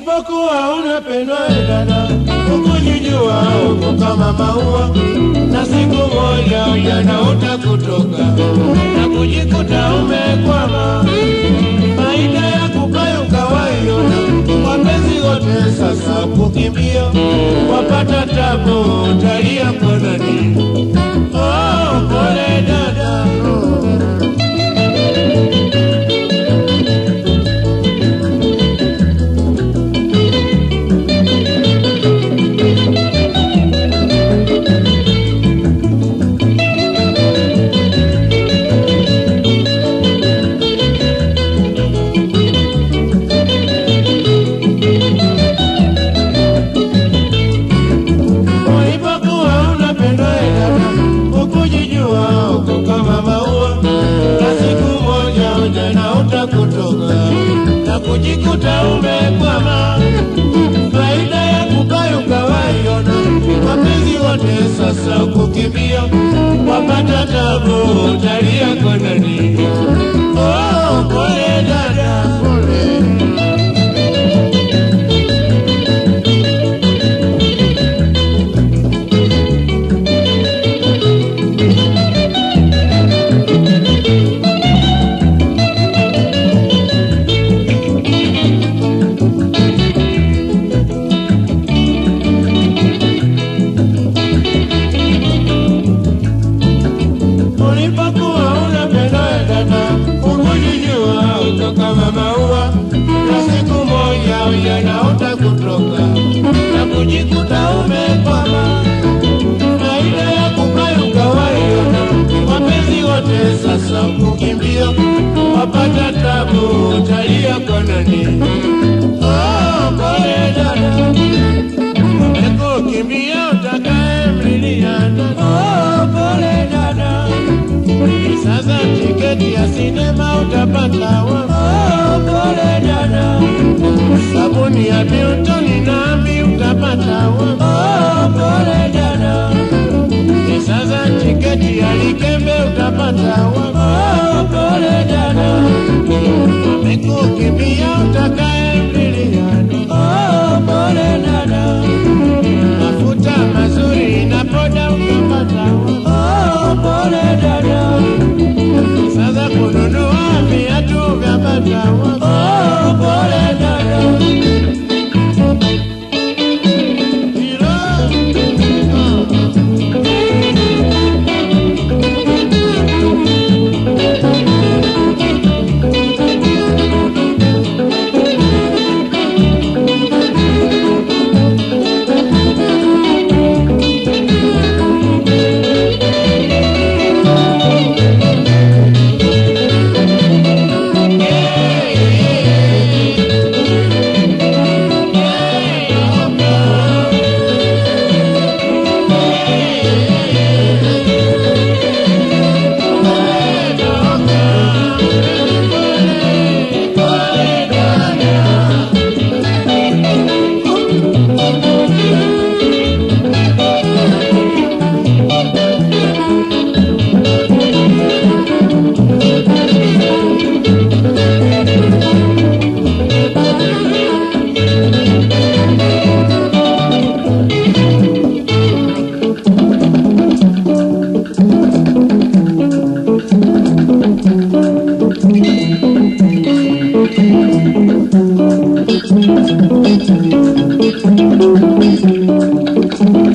Ulipokuwa unapendwa dada, ukujijua uko kama maua, na siku moja ujana utakutoka na kujikuta umekwama. Faida ya kupayo kawaiona, wapenzi wote sasa kukimbia, wapata tabu, na kujikuta umekwama. Faida ya kukayuka waiona, wapenzi wote sasa kukimbia, wapata tabu, utalia Ukicheza tiketi ya sinema utapata oh, pole dada, sabuni ya Biltoni nami utapata oh. Thank you.